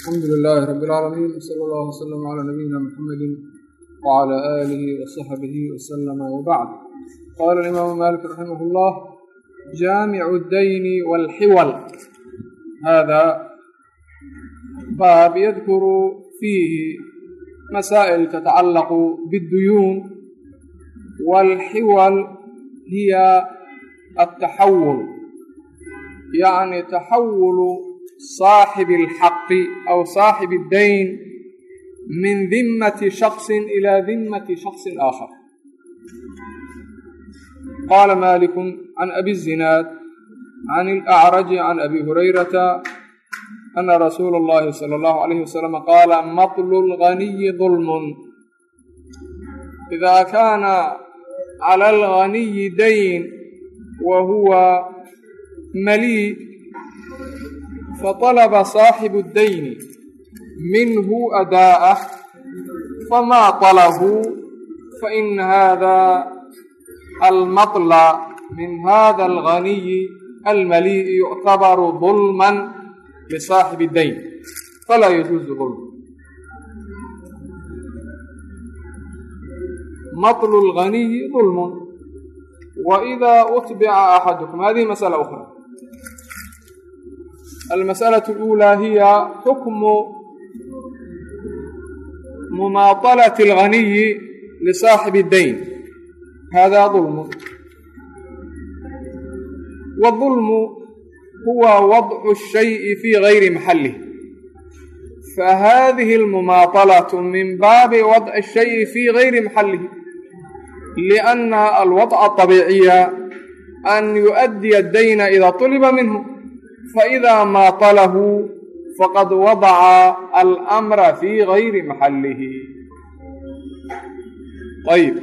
alxamdu lilaahi rabi اlcaalamiin wsala allah wslama calaa nabiyina muxamedi wcala aalihi wasaxbihi waslama wbacd qaala alimaamu malik raximah اllah jaamicu اdayni wاlxiwal hada baab yadkuru fiihi masaa'il tatacallaqu biاdduyuun wاlxiwal hiya altaxawul yacni taxawulu saaxibi alxaqi aw saaxibi addayn min dimmati shaksin ilaa dimmati shaksin aakhar. Qaala maaliku can abi zinaad can alacraji can abi hurayrata ana rasuula اllahi sala allahu alayhi wasalam qaala matlu lganiyi dulmun ida kaana cala alganiyi dayn wa huwa malii faطalaba saaxibu اdayni minhu adaa'ah famaa طalahu fain hada almaطla min hada alganiyi almalii'i yuctabaru dulman lisaaxibi اdayn falaa yajuuzu dulm maطlu اlganiyi dulmun وإذا أتبع أحدكم هذه مسألة أخرى المسألة الأولى هي حكم مماطلة الغني لصاحب الدين هذا ظلم والظلم هو وضع الشيء في غير محله فهذه المماطلة من باب وضع الشيء في غير محله لأن الوضع الطبيعي أن يؤدي الدين إذا طلب faidaa maatalahu faqad wadaca almra fii gayri maxallihi ayb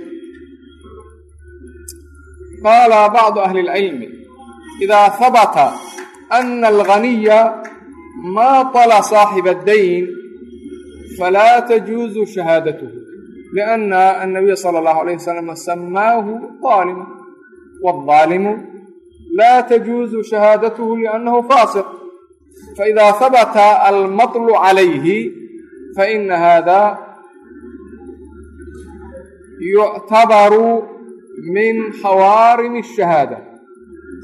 qaala bacdu ahli اlcilmi idaa habata ana alganiya maatala saaxiba addayn falaa tajuuzu shahaadatuhu lianna annabiya sala allahu alayh wasalam samaahu aalima waاaalimu laa tajuusu shahaadatuhu liannahu faasiq faida habata almatlu calayhi faina hada yuctabaru min xawaarimi الshahaada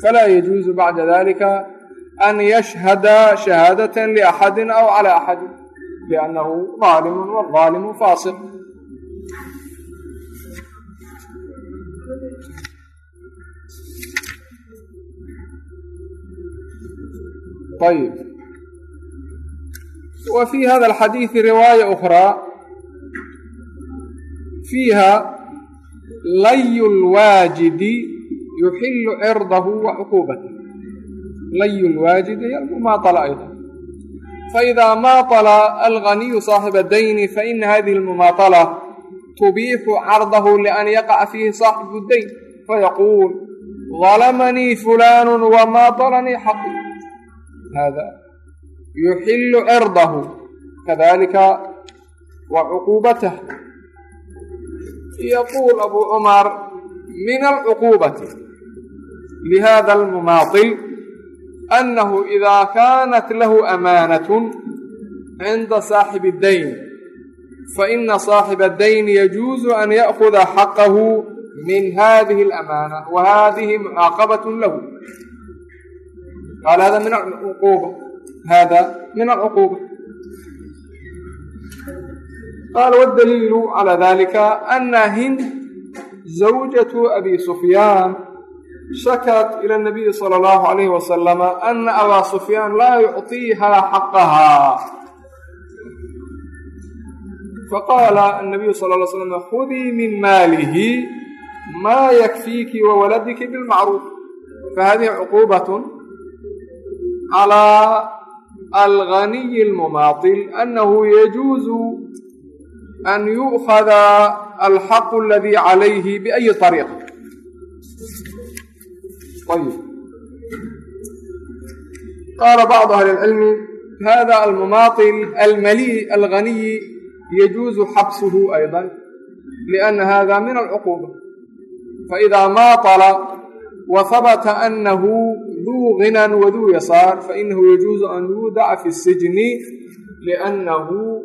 falaa yajuusu bacda dalika an yashhada shahaadaة laxadi aw calى axadi liannahu daalimu wadaalimu faasiq فاسق طيب وفي هذا الحديث رواية أخرى فيها لي الواجد يحل عرضه وعقوبته لي الواجد هي المماطلة أيضا فإذا ماطل الغني صاحب الدين فإن هذه المماطلة تبيح عرضه لأن يقع فيه صاحب الدين فيقول ظلمني فلان وماطلني حقي هذا يحل عرضه كذلك وعقوبته يقول أبو عمر من العقوبة لهذا المماطل أنه إذا كانت له أمانة عند صاحب الدين فإن صاحب الدين يجوز أن يأخذ حقه من هذه الأمانة وهذه معاقبة له قال هذا qaal hada min acuquuba hada min alcuquuba qaala wdaliilu calى dalika ana hind zawjatu abi sufyaan shakat ila nabiyi sala allahu alayhi wasalama ana abaa sufyaan laa yucطiihaa xaqahaa faqaala anabiyu sala ly slam khudii min maalihi maa yakfiiki wawaladiki bilmacruuf fahadihi cuquubat الغني المماطل أنه يجوز أن يؤخذ الحق الذي عليه بأي طريقة طيب قال بعض أهل العلم هذا المماطل المليء الغني يجوز حبسه أيضا لأن هذا من العقوبة فإذا ماطل وثبت أنه ذو غنى وذو يسار فإنه يجوز أن يودع في السجن liannahu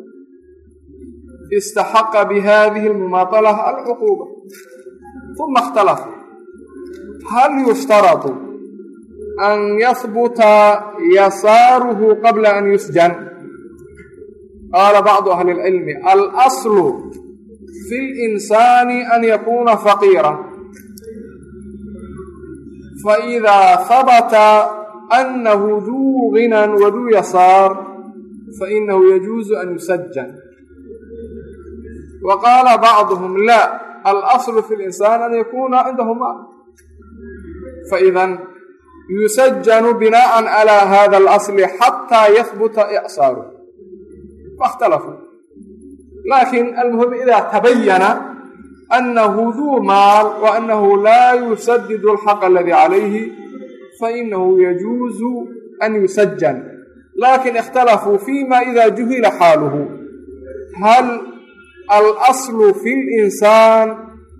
istaxaqa bihadihi almumaatala alcuquuba uma ikhtalafu hal yushtaratu an yahbuta yasaaruhu qabla an yusjan qaala bacdu ahli اlcilmi alaslu fi اlinsaani an yakuna faqiira faidaa habata annahu duu ginan waduu yasaar fainahu yajuuzu an yusajan wa qaala bacduhum laa alaslu fi linsaan an yakuna cindahu mal faidan yusajanu binaan calaa hada alasli xataa yahbuta icsaaru faاkhtalafuu laakiin almuhim idaa tabayana anahu duu maal wa anahu laa yusadid alxaqa aladii calayhi fainahu yajuuzu an yusajan laakiin ikhtalafuu fima ida juhila xaaluhu hal alaslu fi linsaan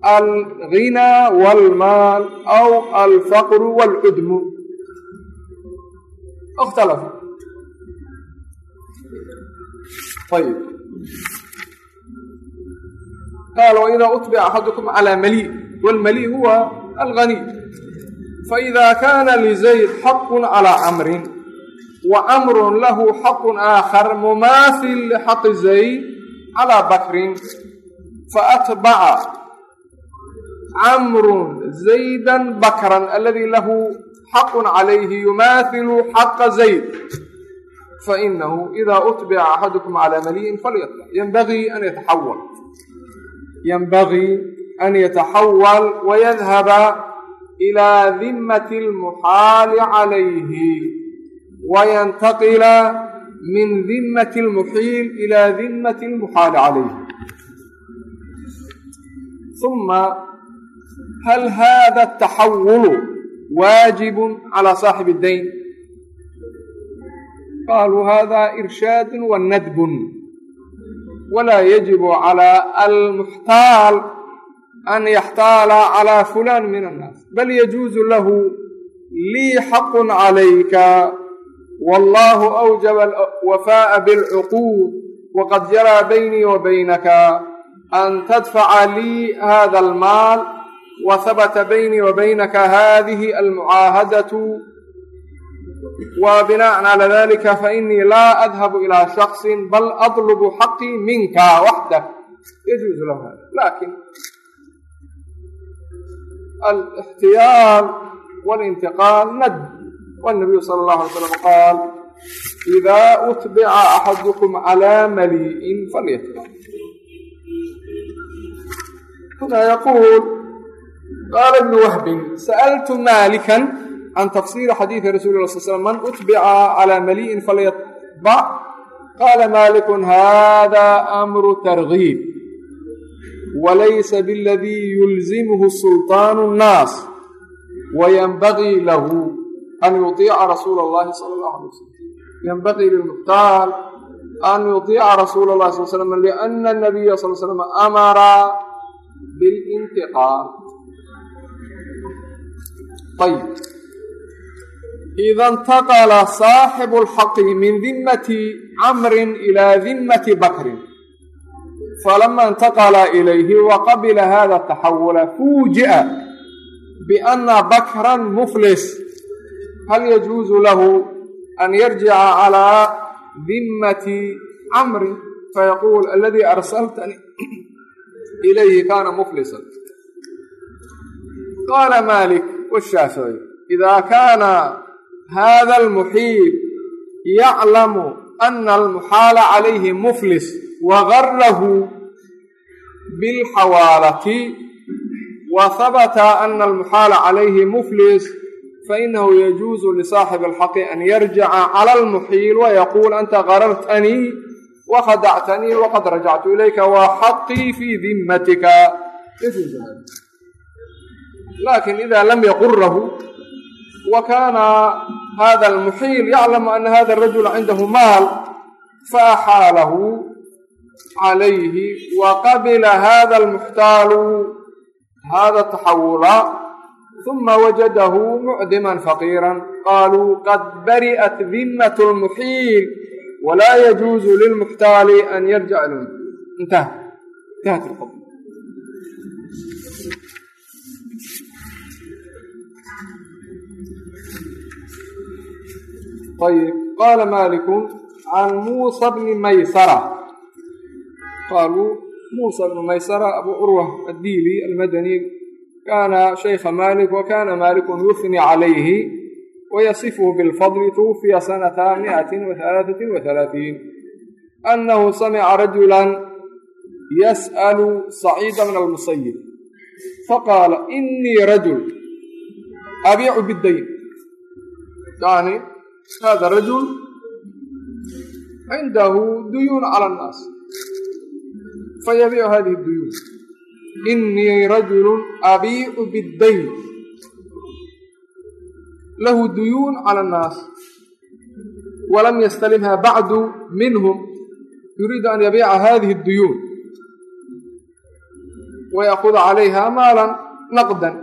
alghinaa walmaal aw alfaqru walcudmu اkhtalafuu ayb qaal waidaa utbica axadukum calaa malii waalmalii huwa alghaniy faidaa kaana lizayd xaqun calaa camrin wa camrun lahu xaqun aakhar mumaasil lixaqi zayd calaa bakrin faatbaca camrun zaydan bakran aladii lahu xaqun calayhi yumaahilu xaqa zayd fainahu idaa utbica axadukum calaa maliyin falyatba yenbagii an yataxawal ynbagii an yataxawal wayadhaba ilaa dimati اlmuxaali calayhi wayantaqila min dimati اlmuxiil ila dimati اlmuxaali calayhi uma hal hada الtaxawulu waajib calى saaxibi اdayn qaluu hada irshaad wanadb walaa yajibu calaa almuxtaal an yaxtaala calaa fulaan min annaas bal yajuusu lahu lii xaqun calayka wallahu awjaba alwafaa'a bilcuquud waqad jaraa baynii wa baynaka an tadfaca lii hada almaal wa habata baynii wa baynaka hadihi almucaahadatu wa binaan cala dalika fainii laa adhabu ilaa shaksin bal adlubu xaqii minka waxdah yajuuzu lahu hada laakiin alixtiyaar walintiqaal nad. Wanabiyu sala allahu alay slam qaal ida utbica axadukum calaa malii'in falyatba huna yaquul qaala ibnu wahbin sa'altu maalikan can tafsiri xadiidi rasuli la sl slam man utbica calى mali'in falyatbac qaala malikun hada amru targiib walaysa biladii yulzimhu sulطaanu الnaas wayanbagii lahu an yuطiica rasuula اllahi sala اllahu alay wasalam yanbagii lilmuxtaal an yuطiica rasuula اllahi sal slam liana الnabiya sal slam amara biاlintiqaal ayb ida intaqala saaxibu alxaqi min dimmati camrin ilaa dimmati bakrin falama intaqala ilayhi wa qabila hada taxawula fuuji'a bianna bakran muflis hal yajuusu lahu an yarjica calaa dimmati camrin fayaquul aladii arsaltani ilayhi kaana muflisan qaala maalik washaafici idaa kaana hada almuxiil yaclamu ana almuxaala calayhi muflis wagarahu bilxawaalati wa habata ana almuxaala calayhi muflis fainahu yajuuzu lisaaxibi alxaqi an yarjica cala almuxiil wayaquul anta garartanii wakhadactanii waqad rajactu ilayka wa xaqii fii dimatika laakiin ida lam yaqurahu wa kaana hada almuxiil yaclamu ana hada arajula cindahu maal faaxaalahu calayhi wa qabila hada almuxtaalu hada taxawula uma wajadahu mucdiman faqiira qaluu qad bari'at dimat lmuxiil walaa yajuuzu lilmuxtaali an yarjac intaha intahat ayb qaala maliku can muusa bni maysara qaaluu muusa bnu maysara abu curwa addiili almadani kana shaykha malik wa kana malikun yufni calayhi wayasifuhu bilfadli tuwufiya sanata miatin wahalaaثatin wahalaaثiin anahu samica rajula yas'alu saciida bna almusayib faqaala inii rajul abiicu biddayn yani hada rajul cindahu duyuun cala annaas fayabiicu hadihi duyuun inii rajulu abiicu biddayn lahu duyuun cala annaas walam yastalimha bacdu minhum yuriidu an yabiica hadihi اduyuun wayakuda calayha maalan naqdan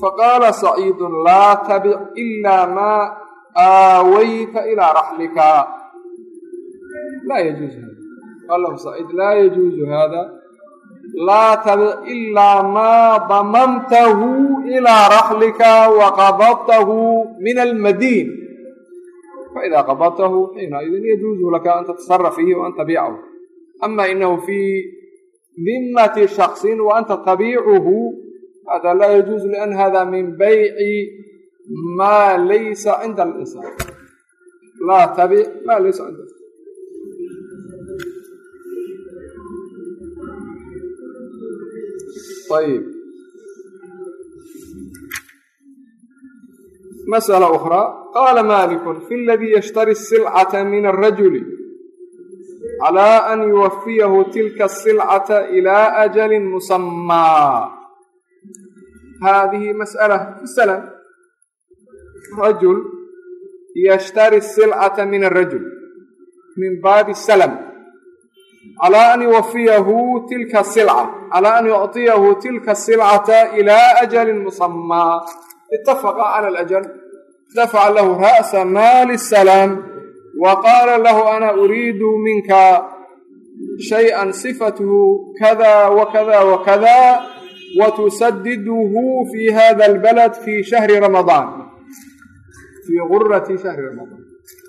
faqaala saciidu laa tabic ilaa maa aawayta ilaa raxlika laa yajuuzu hada saciid laa yajuuzu hada laa tabic ilaa maa damamtahu ilaa raxlika waqabadtahu min almadiin faida qabadtahu xiinaidin yajuuzu laka an tatasaraf fiihi wa an tabiicahu ama inahu fii dimati shaksin wa anta tabiicuhu hada laa yajuuzu lian hada min bayci maa laysa cinda alinsaan laa tabic maa laysa cinda ayb masألة أخرى qala malik fi اladii yshtari الsilcة min الrajuli عlى an yuwafiyahu tilka الsilcة إlى أjli musamىa hadihi masألة fi slm rajul yshtari silcata min arajul min baabi salam calaa an yuwafiyahu tilka silca calaa an yuctiyahu tilka silcata ilaa ajalin musamaa ittafaqa cala alajal dafaca lahu ra'sa maali salaam wa qaala lahu ana uriidu minka shay-an sifatuhu kada wakada wakada wa tusadiduhu fi hada albalad fi shahri ramadaan fii gurati shahri ramadaan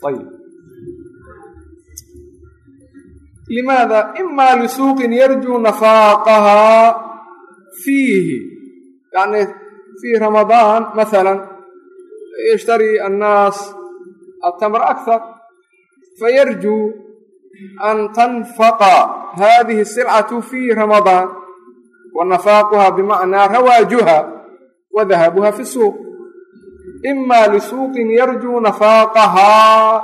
ayb limaada ima lisuuqin yarjuu nafaaqahaa fiihi yani fii ramadaan maala yashtari annaas atamr akthar fayarjuu an tanfaqa hadihi silcatu fii ramadaan wa nafaaquha bimacnaa rawaajuha wa dahabuha fi suuq ima lisuuqin yarjuu nafaaqahaa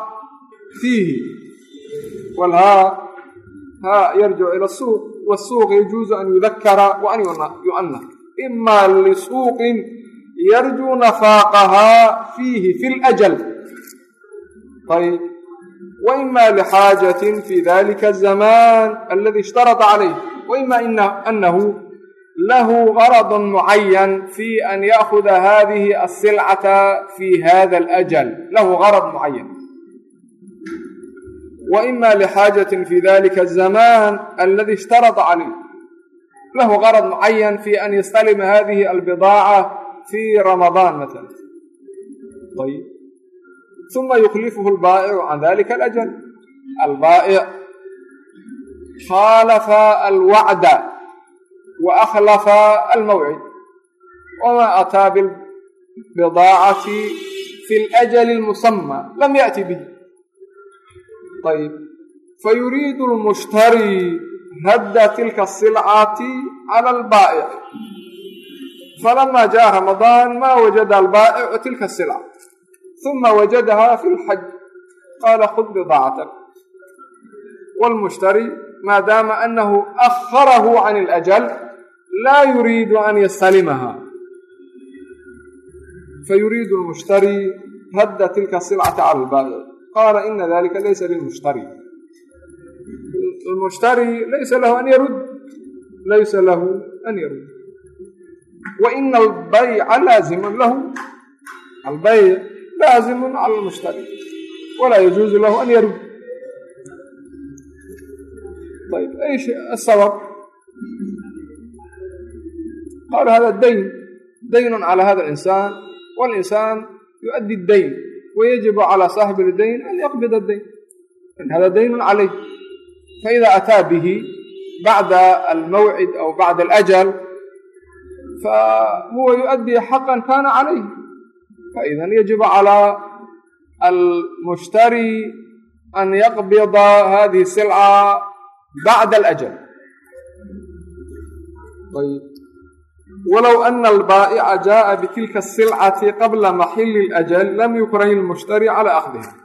fiihi walhaa ha yarjicu ila suuq wasuuq yajuuzu an yudakara wa an yu'ana ima lisuuqin yarjuu nafaaqahaa fiihi fi ljal ayb waima lixaajatin fi dalika azaman aladi ishtarata calayh waima anahu lahu garada mucayan fi an yaakuda hadihi asilcata fi hada alajal lahu garad mucayan wa ima lxaajatin fi dalika azaman aladi ishtarada calayh lahu garad mucayan fi an yastalima hadihi albidaaca fi ramadaan maala ayb uma yuklifuhu albaa'icu can dalika alajal albaa'ic khaalafa alwacda wa akhlafa almawcid wamaa ataa bilbidaacati fi ljali lmusama lam yaati bihi ayb fayuriidu lmushtari radda tilka asilcati cala albaa'ic falama jaءa ramadaan ma wajada albaa'icu tilka asilca huma wajadaha fi lxaj qaala khud bidaacatak walmushtari maadaama anahu akharahu can اlajal laa yuriidu an yastalimaha fayuriidu lmushtari radda tilka silcata cala lbaa'ic qaala ina dalika laysa lilmushtari lmushtari laysa lahu an yarud laysa lahu an yarud wa ina albayca laazimun lahu albayc laazimun cala lmushtari walaa yajuuzu lahu an yarud ayb ay sabab qaalu hada dayn daynun cala hada alinsaan walinsaan yuaddi dayn wayajibu cala saaxibi dayn an yaqbida dayn hada daynun calayh faida ataa bihi bacda almawcid aw bacda alajal fahuwa yuؤaddi xaqan kana calayh faidan yajibu calaa almushtari an yaqbida hadihi silca bacda alajal الأجل طيب ولو أن البائع جاء بتلك السلعة قبل محل الأجل لم يكره المشتري على أخذها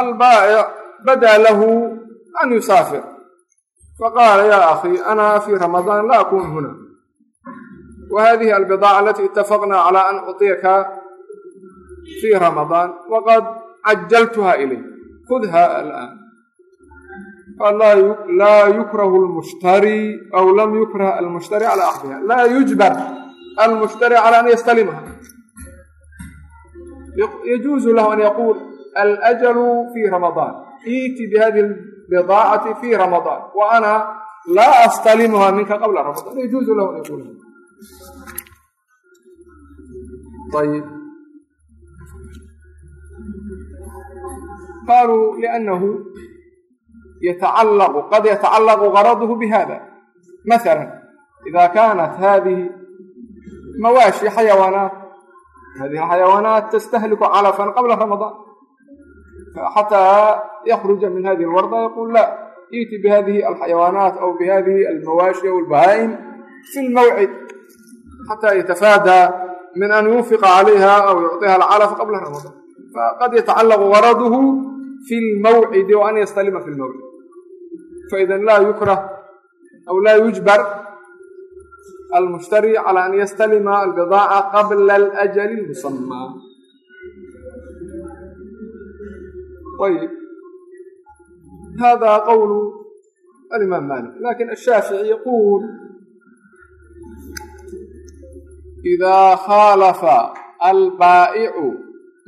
البائع بدا له أن يسافر فقال يا أخي أنا في رمضان لا أكون هنا وهذه البضاعة التي اتفقنا على أن أعطيك في رمضان وقد عجلتها إليك laa yukrahu lmushtari aw lam yukrah almushtari calaa axdiha laa yujbar almushtari calaa an yastalimaha yajuuzu lahu an yaquul alajalu fi ramadaan iiti bihadihi bidaacati fi ramadaan wa ana laa astalimuha minka qabla ramadaan yajuuzu lahu an yaquul ayb qaaluu lnahu yatacallaqu qad yatacallaqu garaduhu bihada masalan ida kaanat hadihi mawaashi xayawaanaat hadihi xayawaanaat tastahliku calafan qabla ramadaan xataa yakruja min hadihi alwarda yaquul la iiti bihadihi alxayawaanaat aw bihadihi almawaashi aw albahaa'im fi lmawcid xataa yatafaadaa min an yunfiqa calayha aw yucطiha alcalaf qabla ramadaan faqad yatacallaqu garaduhu fi lmawcidi wa an yastalima fi lmawcid faida laa yukrah aw laa yujbar almushtari calaa an yastalima albidaaca qabla alajali lmusamaa ayb hada qowlu alimaam malik laakiin ashaafici yaquul idaa khaalafa albaa'icu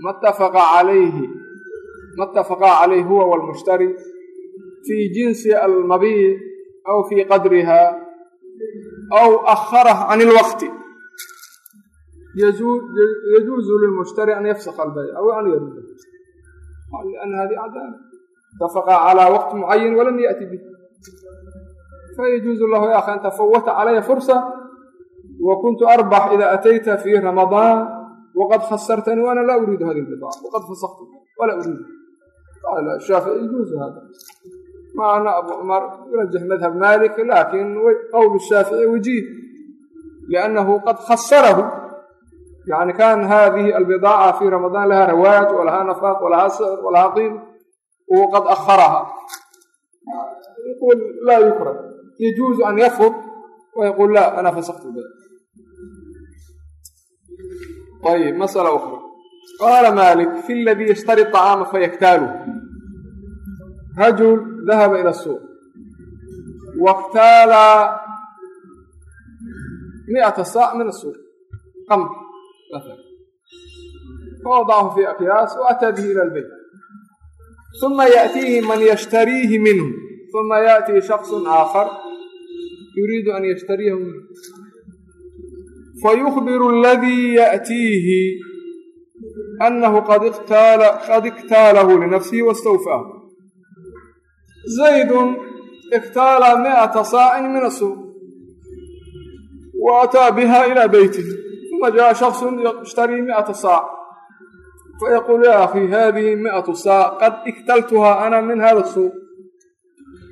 ma tafaqa calayhi ma tafaqa calayh huwa walmushtari fii jinsi almabiy aw fii qadriha aw aharah can lwaqti yajuuzu lilmushtari an yafsakha albay aw an yarud lana hadi cadala itafaqa calaa waqti mucayan walam yaati bih fayajuuzu lahu ya akhi an tafawata calaya fursa wa kuntu arbax ida atayta fi ramadaan waqad khasartani waana laa uriidu hadi lbidaca waqad fasaktu walaa uriidu shaafi yajuuzu hada maana abu cumar yurajix madhab malik laakiin qowl shaafici wajiih lأnnahu qad khasarahu yani kan hadihi albidaaca fi ramadaan laha rawaaj walahaa nafaaq walahaa sicr walahaa qiim u qad aharaha yul laa yukra yajuuzu an yafur wayqul la ana fasaktu b ayb masla ukra qaala malik fi ladii yashtari طacaama fayaktaalu rajul رجل ذهب إلى السوق واكتال مئة صاع من السوق قمح مثلا فوضعه في أكياس وأتى به إلى البيت ثم يأتيه من يشتريه منه ثم يأتي شخص آخر يريد أن يشتريه منه فيخبر الذي يأتيه أنه قد اقتال قد zaydun iktaala miata saacin min asuuq wa ataa biha ilaa beytih uma jaa shaksun yashtarii miata saac fayaquulu yaa akhi hadihi miatu saac qad iktaltuhaa ana min hada suuq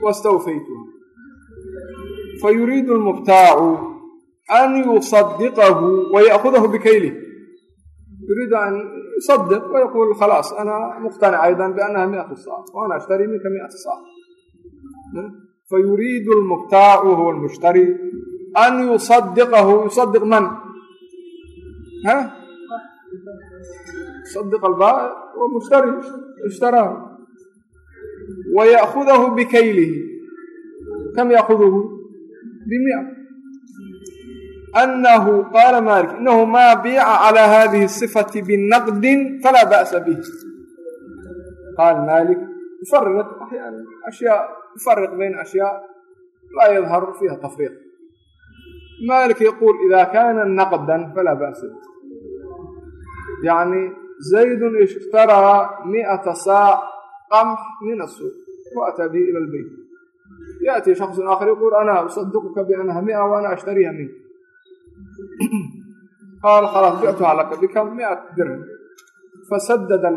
wastawfaytuha fayuriidu lmuftaacu an yusadiqahu waya'kudahu bikaylih yuriidu an yusadiq wayaquul khalaas ana muqtanic aydan biannaha miatu saac waana ashtarii minka miata saac fayuriidu lmuqtaacu huwa lmushtari an yusadiqahu yusadiq man yusadiq albaa'i huwa mushtari ishtaraahu wa ya'khudahu bikaylihi kam ya'khuduhu bimia anahu qaala malik inahu maa biica calaa hadihi sifati binaqdin falaa ba'sa bih qaal malik mufarrat ashyaa yufariq bayna ashyaa laa yadharu fiiha tafriiq malik yaquul ida kana naqdan falaa ba'sa bih yani zaydun ishtaraa mi'ata saac qamx min asuuq waataa bihi ila lbeyt yaأti shakص aakhar yquul ana uصadiqka bianha mia waana ashtariha minka qaal khalaas bictuha laka bikam miat dirham fasadada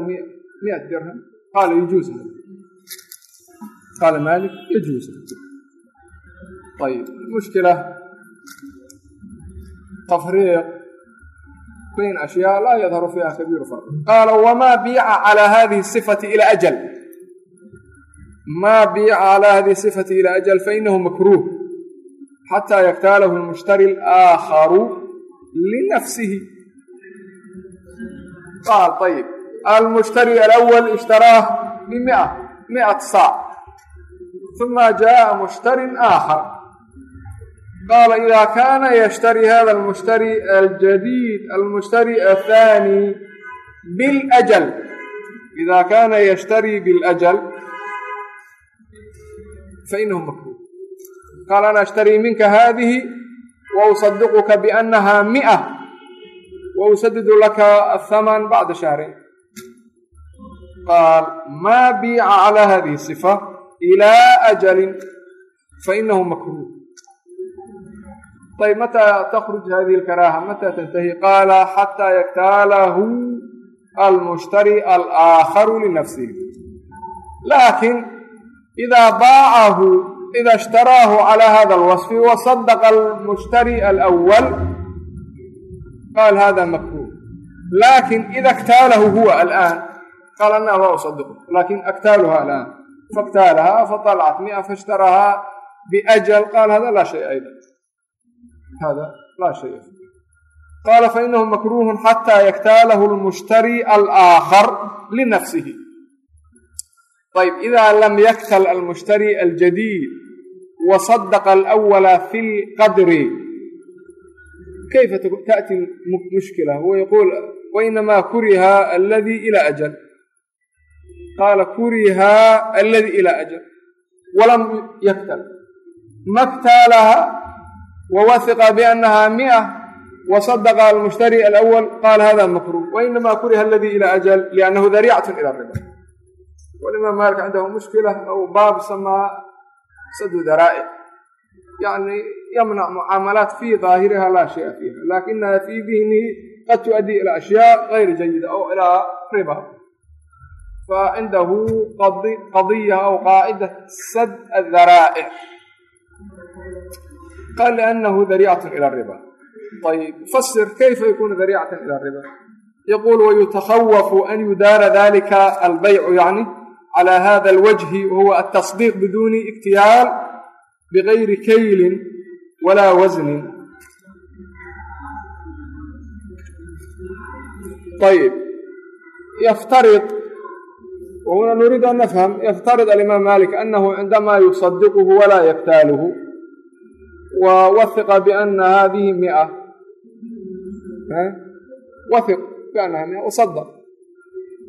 miat dirham qaala yajuuz qaala malik yajuuz ayb mushkila tafriiq bayn ashyaa laa yadharu fiiha kabiiru farq qaala wmaa biica calى hadihi الصifati ilى ajal ma biica calى hadihi الصifati ilى ajal fainahu makruh xatى yaktaalahu اlmushtari اlآakharu linafsihi qaal ayb almushtari alأwl ishtaraah bimia miat saac uma jaءa mushtarin aakhar qaala ida kana yshtari hada almushtari aljadiid almushtari athani biاljal ida kana yshtari biاljal fainahu makruh qaala ana ashtarii minka hadihi wa usadiquka biannaha mi'a wa usadidu laka athaman bacda shahrayn qaal maa biica calaa hadihi sifa ilaa ajalin fainahu makruuh. Ayb mataa takhruj hadihi lkaraaha mataa tantahi? Qaala xataa yaktaalahu almushtari alaakharu linafsihi. Laakiin idaa baacahu ida shtaraahu calaa hada alwaصfi wasadaqa almushtari alwal qaal hada makruuh. Laakin ida aktaalahu huwa alaan qaal anaa laa usadiqu laakin aktaaluha alaan. faاktaalaha faطalcat mia faاshtaraaha biأjal qaal hada laa shay ayda hada laa shay qaala fainahu makruh xatى yaktaalahu اlmushtari alآakar linafsihi ayb ida lam yaktal almushtari aljadiid wasadaqa alawala fi lqadri kayfa taأti mushkila huwa yaquul wainamaa kuriha aladii ila ajal qaala kuriha aladii ila ajal walam yaktal maktaalaha wawahiqa biannaha mia wasadaqa almushtari alawal qaala hada makruh wainamaa kuriha aladii ila ajal liannahu dariicat ila riba walimaam malik cindahu mushkila aw baab samaa sadu daraa'ic yani yamnac mucaamalaat fii daahiriha laa shaya fiiha lakinaha fii dihnihi qad tuؤadii ila ashyaa gayr jayida aw ilaa riba facindahu qadiya aw qaacida sad adaraa'ic qaal liannahu dariicat ila riba ayb fasir kayfa yakunu dariicata ila riba yaquul wayutakhawafu an yudaara dalika albaycu yani على hذا الوجه وهو التصديق بدون اكتيال بغير كيل ولا وزن طيب يفترض wuna nuriid an nafham yftarid alimaam malik anahu cindamaa yusadiquhu walaa yaftaaluhu wa wahiqa biana hadihi mia wahiq bianaha mia wasadaq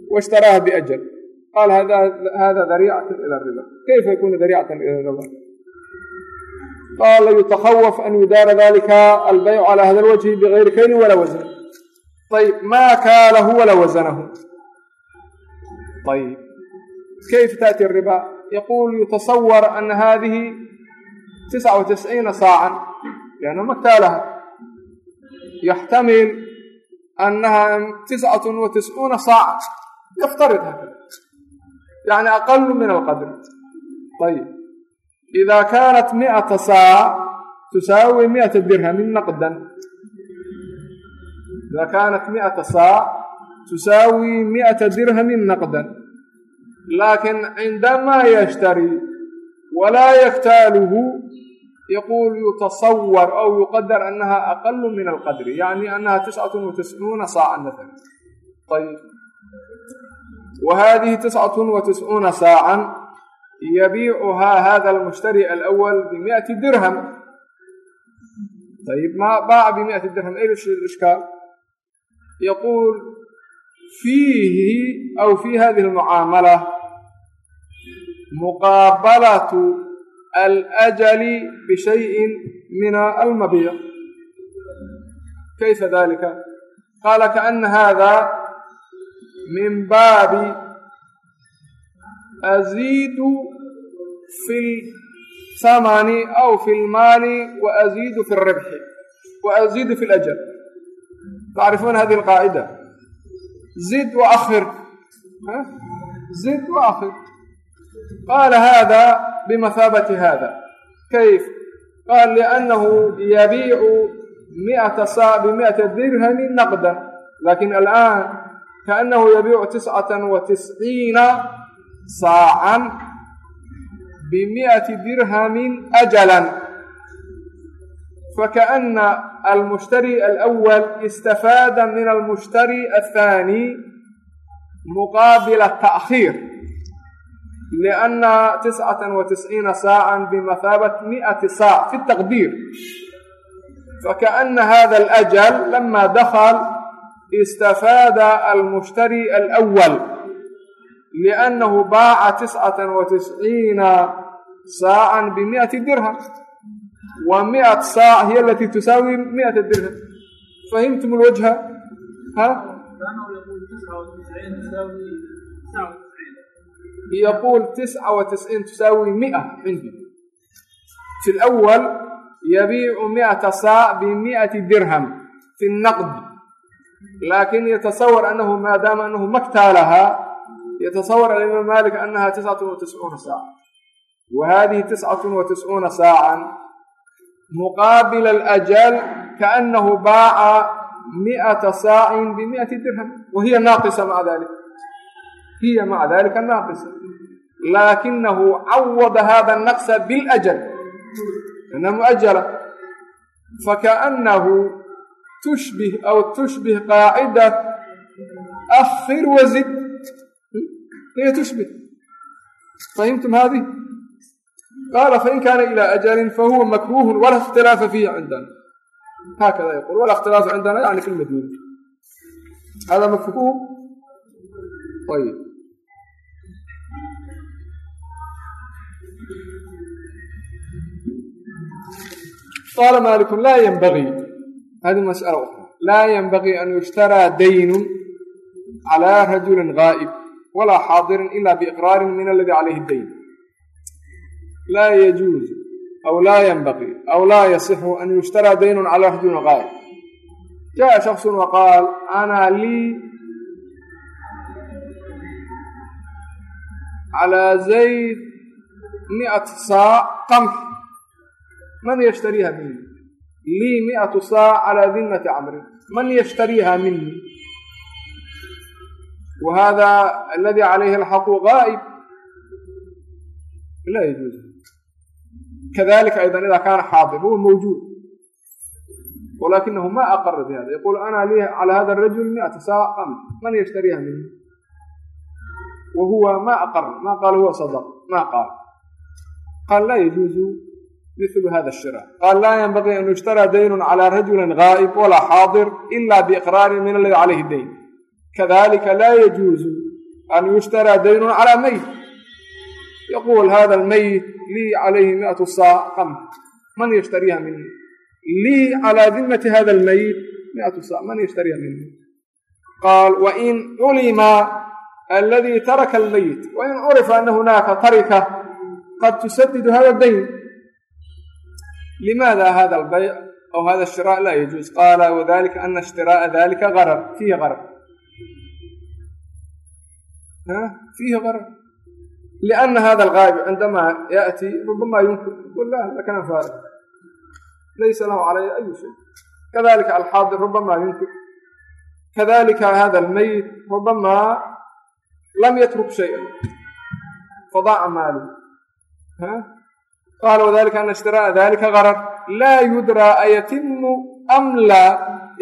waishtaraaha biajal qaala hada dariicatan ila riba kayfa yakunu dariicatan ila riba qaala yutakawaf an yudaara dalika albayc calaa hada lwajhi bigayri kayni walaa wasn ayb maa kaala huwa la wasanahu ayb kayfa taأti riba yaquul yutasawar ana hadihi tisca wa tisciina saacan lianna maktaalaha yaxtamil annaha tiscat wa tiscuuna saaca yaftarid hakada yani aqalu min alqadr ayib ida kaanat miata saac tusaawi miata dirhamin naqdan ida kaanat miata saac tusaawi miata dirhamin naqdan laakin cindamaa yashtari walaa yaktaaluhu yaquul yutasawar aw yuqadar annaha aqalu min alqadri yani annaha tiscat wa tiscuuna saacan maala ayb وhadihi تiscaة وتiscuuna saaعa yabiicuhaa hada الmushtari alأwl bimiئati dirham طيب ما باع بمئة درهم ايش الإشكال يقول فيه أو muqaabalatu alajali bishayin min almabiiq kayfa dalika qaala kaana hada min baabi aziidu fi lsamani aw fi lmaali wa aziidu fi lribxi wa aziidu fi lajal tacrifuuna hadihi alqaa'ida zid waafir zid waafir وأخر قال هذا بمثابة هذا كيف قال لأنه يبيع مئة صاع بمئة درهم نقدا لكن الآن كأنه يبيع تسعة وتسعين صاعا بمئة درهم أجلا فكأن المشتري الأول استفاد من المشتري الثاني مقابل التأخير lianna tiscata wa tisciina saacan bimahaabati miati saac fi taqdiir fakaana hada alajal lama dakal istafaada almushtari alwal liannahu baaca tiscata wa tisciina saacan bimiati dirham wa miat saac hiya alatii tusaawi miata dirham fahimtum lwajha ha يقول تسعة وتسعين تساوي مئة عندي في الأول يبيع مئة ساع بمئة درهم في النقد لكن يتصور أنه ما دام أنه ما اكتالها يتصور الإمام مالك أنها تسعة وتسعون ساعة وهذه تسعة وتسعون ساعة مقابل الأجل كأنه باع مئة ساع بمئة درهم وهي ناقصة مع ذلك hiya maca dalika naaqisa laakinahu cawada hada naqsa biljal na muajala fakaanahu tushbih aw tushbih qaacidat akhir wazid hiya tushbih fahimtum hadi qaala fain kaana ilaa ajalin fahuwa makruuhun walaa اkhtilaafa fiihi cindana haakada yaqul walaa اkhtilaafa cindana yani fi lmadina hada mafhuum ayb qaala maaliku laa ynbagii hadi masala ukhra laa ynbagii an yushtaraa daynun calaa rajulin gaa'ib walaa xaadirin ila biiqraarin min aladi calayhi dayn laa yajuuzu aw laa ynbagii aw laa yasixu an yushtaraa daynun calaa rajulin gaa'ib jaءa shaksun waqaal anaa lii calaa zayd miat saa qamx man yshtariiha minii lii miatu saaca calaa dimmati camrin man yshtariiha minii wa hada aladii calayhi alxaqu gaa'ib laa yajuuz kadalika aydan idaa kaana xaadir huwa mawjuud walakinahu ma aqara bi hada yaqulu ana lii cala hada arajul miata saaca qamr man yshtariiha minii wa huwa ma aqara ma qaala huwa sadaq ma qaal qaal laa yajuuzu mil hada shira qaal laa yanbagii an yushtaraa daynun calaa rajulin gaa'ib walaa xaadir ila biiqraarin min aladi calayhi dayn kadalika laa yajuusu an yushtaraa daynun calaa meyt yaquul hada almayit lii calayhi miatu saa qam man yashtariiha minii lii calaa dimmati hada almayit miatu saa man yashtariiha minii qaal wain culima aladii taraka almayit wain curifa ana hunaaka tarika qad tusadidu hada dayn limaada hada albayc aw hada ashira laa yajuus qaala wadalika ana ishtiraa'a dalika qarar fiihi qarar fiihi qarar liana hada algaabi cindama yaati rubama yunkir walah lakana faari laysa lahu calaya ayu shay kadalika alxaadir rubama yunkir kadalika hada almayit rubama lam yatruk shaya fadaaca maalihi qaala wadalika ana ishtiraa dalika karar laa yudraa ayatimu am laa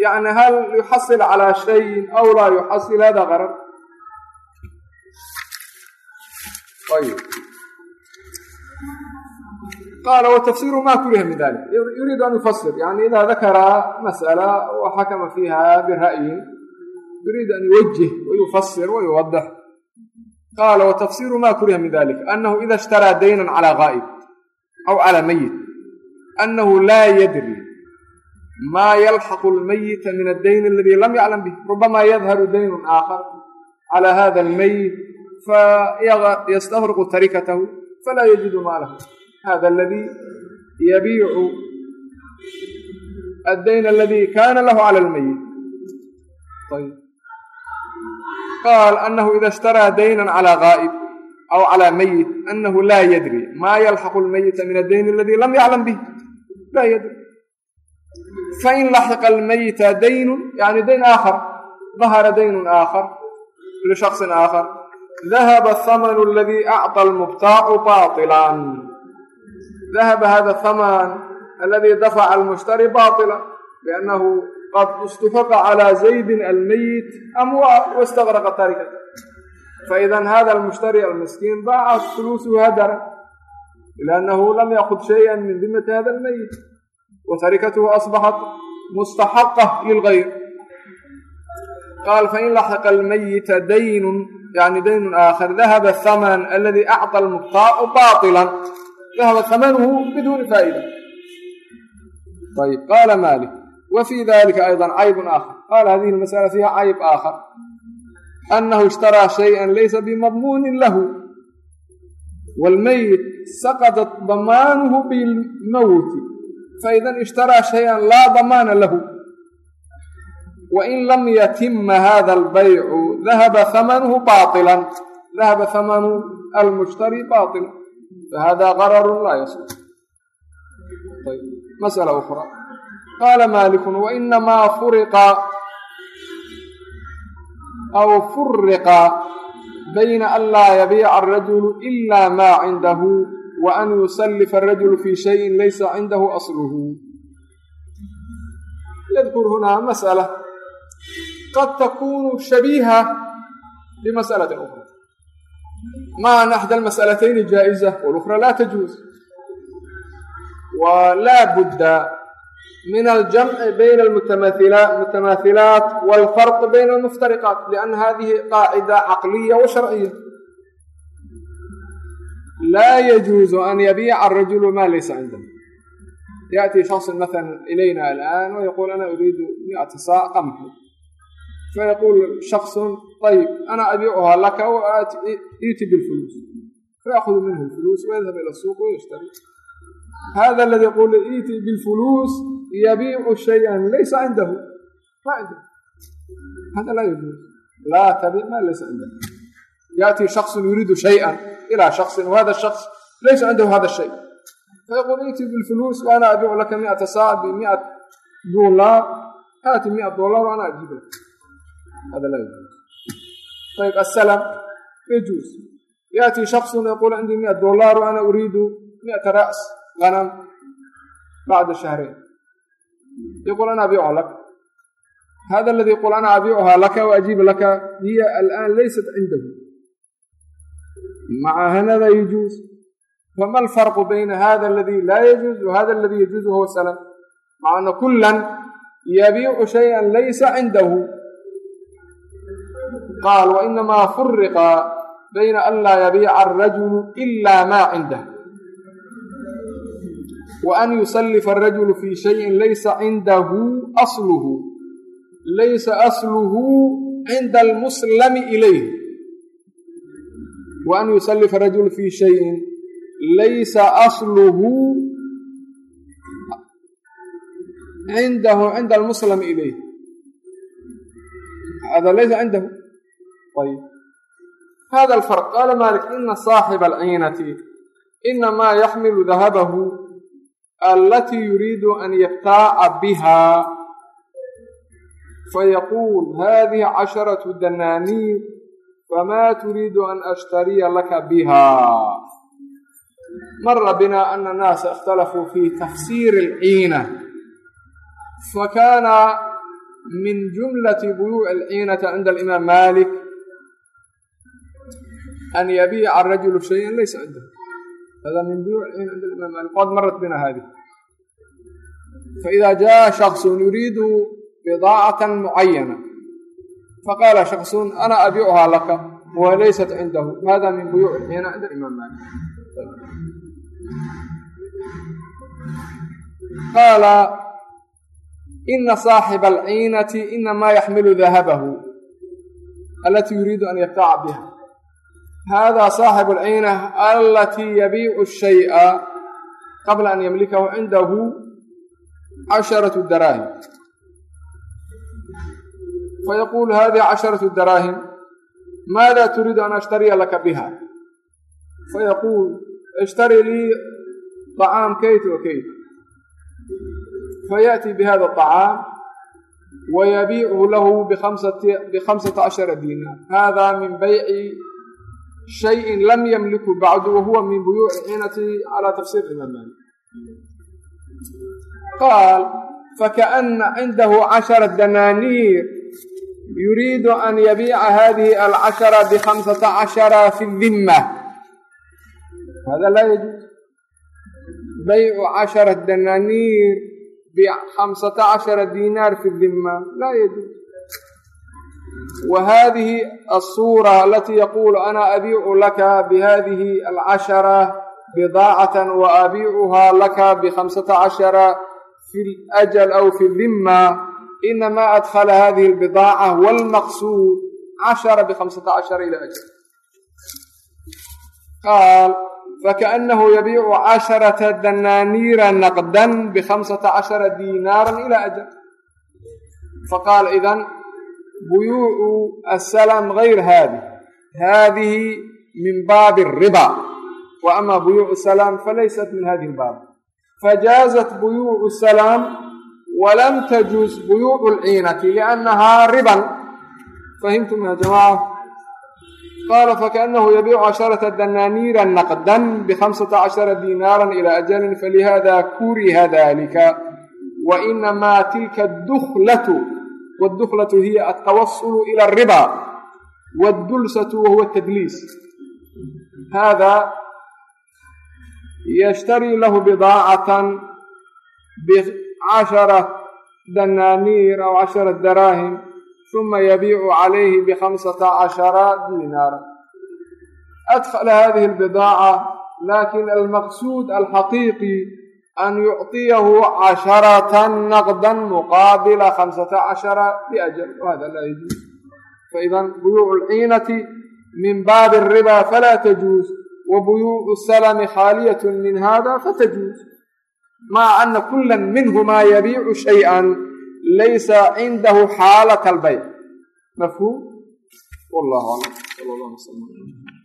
yani hal yuxasil calaa shayin aw laa yuxasil hada karar qaala watafsiru ma kuriha min dalik yuriidu an yufasir yani ida dakara masأala waxakama fiiha bira'yin yuriidu an yuwajih wayufasir wayuwadix qaala watafsiru ma kuriha min dalik anahu ida ishtaraa dayna calى gaa'ib aw calaa mayit annahu laa yadri maa yalxaqu lmayita min addayn aladii lam yaclam bih rubamaa yadharu daynun aakhar cala hada almayit fayastafriqu tarikatahu falaa yajidu maalah hada aladii yabiicu addayn aladii kaana lahu cala almayit qaal anahu ida ishtaraa daynan calaa qaa'ib aw calى mayit anahu laa yadri ma yalxaqu lmayita min addayn aladi lam yaclam bih laa yadri fain laxiqa almayita daynun yani dayn aakhar dahara daynun aakhar lishaksin aakhar dahaba athamanu aladii acطى almubtaacu baطilan dahaba hada athaman aladii dafaca almushtari baطila liannahu qad istufaqa calى zaydin almayit amwaal waاstagraqa tarikat faida hada almushtari almiskiin daacat fuluusuhu hadara liannahu lam yakud shayئa min dimati hada almayit watarikatuhu asbaxat mustaxaqa lilgayr qaal fain laxiqa almayita daynun yani daynun aakhar dahaba athaman aladi acطى almubtaau baطilan dahaba thamanuhu biduuni faa'ida ayb qaala malik wa fii dalika ayضa cayb aakhar qaala hadihi اlmasأla fiiha cayb aakhar annahu ishtaraa shay-an laysa bimadmuunin lahu waalmayit saqadat damaanuhu bilmowti faidan ishtaraa shay-an laa damaana lahu wain lam yatima hada albaycu dahaba hamanuhu baailan dahaba hamanu almushtari baila fahada qararun laa yasux masala ukra qaala maalikun wainamaa furiqa aw furiqa bayna an laa yabiica arajulu ila maa cindahu wa an yusallifa arajulu fii shayin laysa cindahu asluhu yadkur hunaa masala qad takunu shabiiha bimasalatin ukra ma ana axda almas'alatayni jaa'iza walukhra laa tajuuz wa laa budda min aljamci bayna almutamaahilaat wاlfarq bayna almuftariqaat liأnna hadihi qaacida caqliya wa sharciya laa yajuuzu an yabiica arajulu maa laysa cindah yaأtii shakص maala ilayna alآan wayaquul ana uriidu miata saac qamxi fayaquul shakص ayb ana abiicuhaa laka iiti biاlfuluus fayaأkhdu minhu اlfuluus wayadhab ilى الsuuq wayashtari hada aladi yaqul iiti biاlfuluus yabiicu shayئa laysa cindahu ma cindahu hada laa yajuuz laa tabic ma laysa cindah yaأtii shakص yuriidu shayئa ilى shakصi whada shakص laysa cindahu hada shay fayaqul iti bilfuluus waana abiicu laka miata saac bimiat dolar haati mia dolar waana ajiib lak hada laa yajuuz ayb asalam yajuuz yaأtii shakصu yaqul cindii mia dolar waana uriidu miata ra's ganam bacda shahreyn yaqul ana abiicuha laka hada aladi yaqul ana abiicuhaa laka waajiib laka hiya alآan laysat cindahu maca hanada yajuuz fama alfarqu bayna hada aladi laa yajuuz wa hada aladi yajuuzu huwa salam maca ana kulan yabiicu shayئa laysa cindahu qaal wainamaa furiqa bayna an laa yabiica alrajulu ila ma cindah wa an yusallifa alrajulu fi shayin laysa cindahu asluhu laysa asluhu cinda almuslami ilayh wa an yusallifa arajulu fi shayin laysa asluhu cindahu cinda almuslami ilayh hada laysa cindahu ayb hada alfarq qaala malik ina saaxiba alciinati inamaa yaxmilu dahabahu alatii yuriidu an yabtaaca biha fayaquul hadihi casharatu danaaniir famaa turiidu an ashtariya laka biha mara bina ana annaasa اkhtalafuu fi tafsiiri alciina fakana min jumlati buyuuci alciinati cinda alimaam malik an yabiica arajulu shayan laysa cindahu od marat bina haadi faإida jaءa shaksun yuriidu bidaacata mucayana faqaala shaksun ana abicuhaa laka wa laysat cindahu hada min buyuuc xiina cinda imaam maalik qaala ina saaxiba alciinati inamaa yaxmilu dahabahu alati yuriidu an yabtaca biha hada saaxibu alciina alatii yabiicu shay'a qabla an yamlikahu cindahu casharatu daraahim fayaquulu hadihi casharatu daraahim maada turiidu an ashtariya laka biha fayaquul ishtari lii طacaam kayt wa kayt fayaأti bihada الطacaam wayabiichu lahu bikhamsata cashara diinaar hada min bayci shayin lam ymliku bacdu wahuwa min buyuuci ciinati calaa tafsir imaam maalik qaal fakaana cindahu cashara danaaniir yuriidu an yabiica hadihi alcashara bihamsata cashara fi dimma hada laa yajuuz baycu cashara danaaniir bxamsata cashara diinaar fi dimma laa yajuuz wa hadihi alsuura alatii yaquulu ana abiicu laka bihadihi alcashara bidaacata wa abiicuhaa laka bikhamsata cashara fi ljal aw fi dima inama adkhala hadihi albidaaca walmaqsuud cashara bikhamsata cashara ila ajal. Qaal fakaأnahu yabiicu casharata danaaniira naqdan bikhamsata cashara diinaara ila ajal. Faqaala idan buyuucu asalaam gayr haadi. Haadihi min baabi alriba wa amaa buyuucu asalaam falaysat min hadihi lbaab. Fajaazat buyuucu asalaam walam tajuuz buyuucu alciinati liannahaa riban. Fahimtum ya jamaca qaala fakaأnahu yabiicu casharata danaaniira naqdan bhamsata cashara diinaara ilى ajalin falihada kuriha dalika wainamaa tilka duklatu wاdukhlatu hiya altawasulu ila الriba wاddulsatu wahuwa الtadliis hada yashtarii lahu bidaacatan bcashara danaaniir aw cashara daraahim ثuma yabiicu calayhi bkhamsata cashara diinaara adkhala hadihi اlbidaaca lakin almaqsuud alxaqiiqi an yucطiyahu casharata naqda muqaabila hamsata cashara biajal wahada laa yajuuz faidan buyuucu lciinati min baabi alriba falaa tajuuz wa buyuucu salami khaaliyat min hada fatajuuz maca ana kula minhumaa yabiicu shayئa laysa cindahu xaalat albayc mafhuum wallah aclam sal allah sl